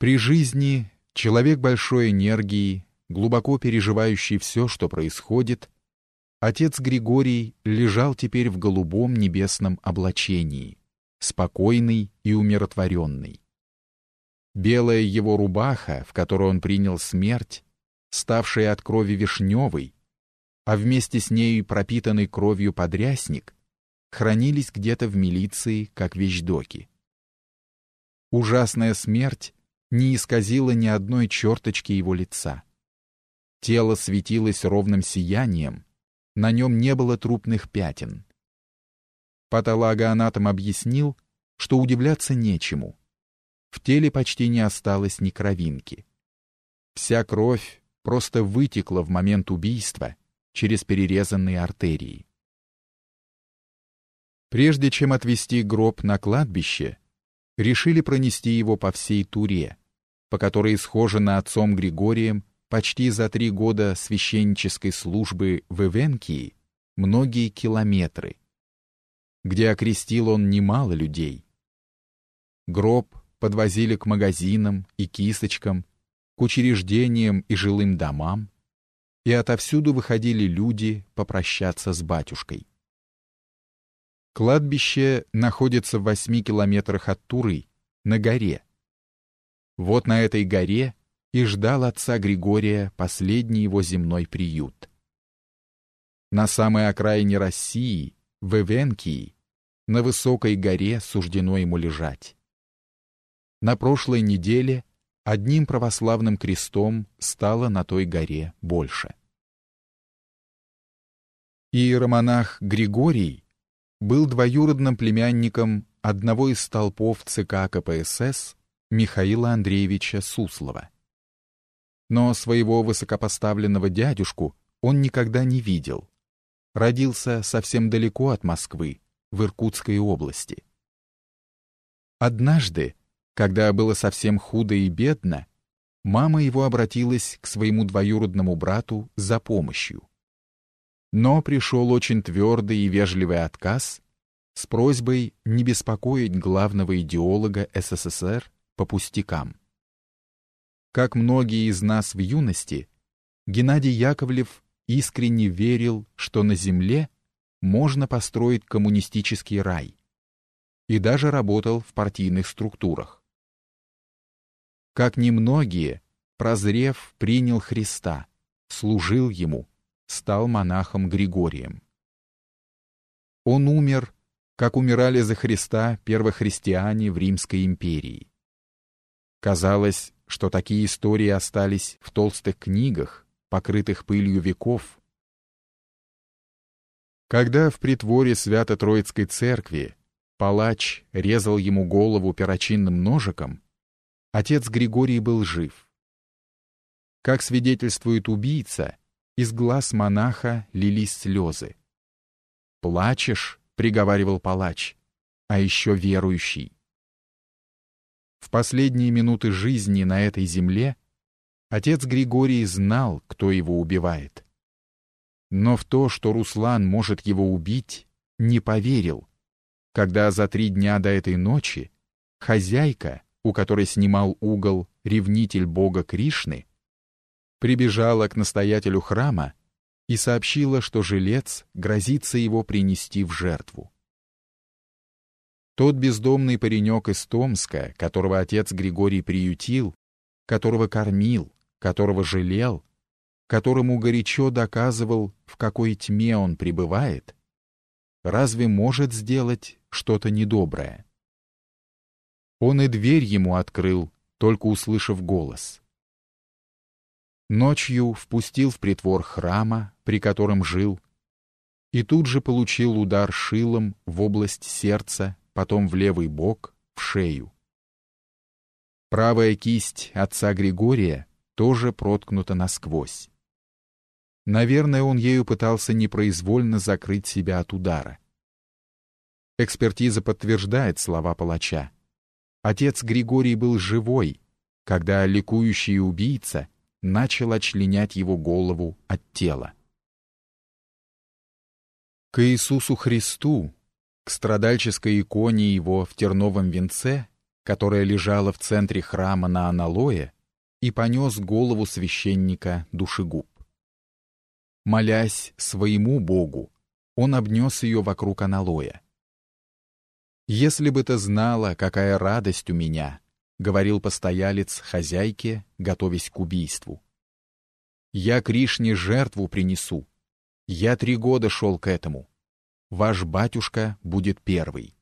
При жизни человек большой энергии, глубоко переживающий все, что происходит, отец Григорий лежал теперь в голубом небесном облачении, спокойный и умиротворенный. Белая его рубаха, в которой он принял смерть, ставшая от крови вишневой, а вместе с нею пропитанный кровью подрясник, хранились где-то в милиции, как вещдоки. Ужасная смерть не исказила ни одной черточки его лица. Тело светилось ровным сиянием, на нем не было трупных пятен. Патологоанатом объяснил, что удивляться нечему. В теле почти не осталось ни кровинки. Вся кровь просто вытекла в момент убийства через перерезанные артерии. Прежде чем отвезти гроб на кладбище, решили пронести его по всей Туре, по которой схожено отцом Григорием почти за три года священнической службы в Эвенкии многие километры, где окрестил он немало людей. Гроб подвозили к магазинам и кисочкам, к учреждениям и жилым домам, и отовсюду выходили люди попрощаться с батюшкой. Кладбище находится в восьми километрах от Туры, на горе. Вот на этой горе и ждал отца Григория последний его земной приют. На самой окраине России, в Эвенкии, на высокой горе суждено ему лежать. На прошлой неделе одним православным крестом стало на той горе больше. Иеромонах Григорий был двоюродным племянником одного из столпов ЦК КПСС Михаила Андреевича Суслова. Но своего высокопоставленного дядюшку он никогда не видел. Родился совсем далеко от Москвы, в Иркутской области. Однажды, когда было совсем худо и бедно, мама его обратилась к своему двоюродному брату за помощью. Но пришел очень твердый и вежливый отказ с просьбой не беспокоить главного идеолога СССР по пустякам. Как многие из нас в юности, Геннадий Яковлев искренне верил, что на Земле можно построить коммунистический рай, и даже работал в партийных структурах. Как немногие, прозрев, принял Христа, служил Ему, стал монахом Григорием. Он умер, как умирали за Христа первохристиане в Римской империи. Казалось, что такие истории остались в толстых книгах, покрытых пылью веков. Когда в притворе Свято-Троицкой церкви палач резал ему голову перочинным ножиком, отец Григорий был жив. Как свидетельствует убийца, из глаз монаха лились слезы. «Плачешь?» — приговаривал палач, а еще верующий. В последние минуты жизни на этой земле отец Григорий знал, кто его убивает. Но в то, что Руслан может его убить, не поверил, когда за три дня до этой ночи хозяйка, у которой снимал угол ревнитель бога Кришны, прибежала к настоятелю храма и сообщила, что жилец грозится его принести в жертву. Тот бездомный паренек из Томска, которого отец Григорий приютил, которого кормил, которого жалел, которому горячо доказывал, в какой тьме он пребывает, разве может сделать что-то недоброе? Он и дверь ему открыл, только услышав голос. Ночью впустил в притвор храма, при котором жил, и тут же получил удар шилом в область сердца, потом в левый бок, в шею. Правая кисть отца Григория тоже проткнута насквозь. Наверное, он ею пытался непроизвольно закрыть себя от удара. Экспертиза подтверждает слова палача. Отец Григорий был живой, когда ликующий убийца — начал отчленять его голову от тела. К Иисусу Христу, страдальческой иконе его в терновом венце, которая лежала в центре храма на аналое, и понес голову священника душегуб. Молясь своему Богу, он обнес ее вокруг аналоя. «Если бы ты знала, какая радость у меня», — говорил постоялец хозяйке, готовясь к убийству. «Я Кришне жертву принесу. Я три года шел к этому. Ваш батюшка будет первый».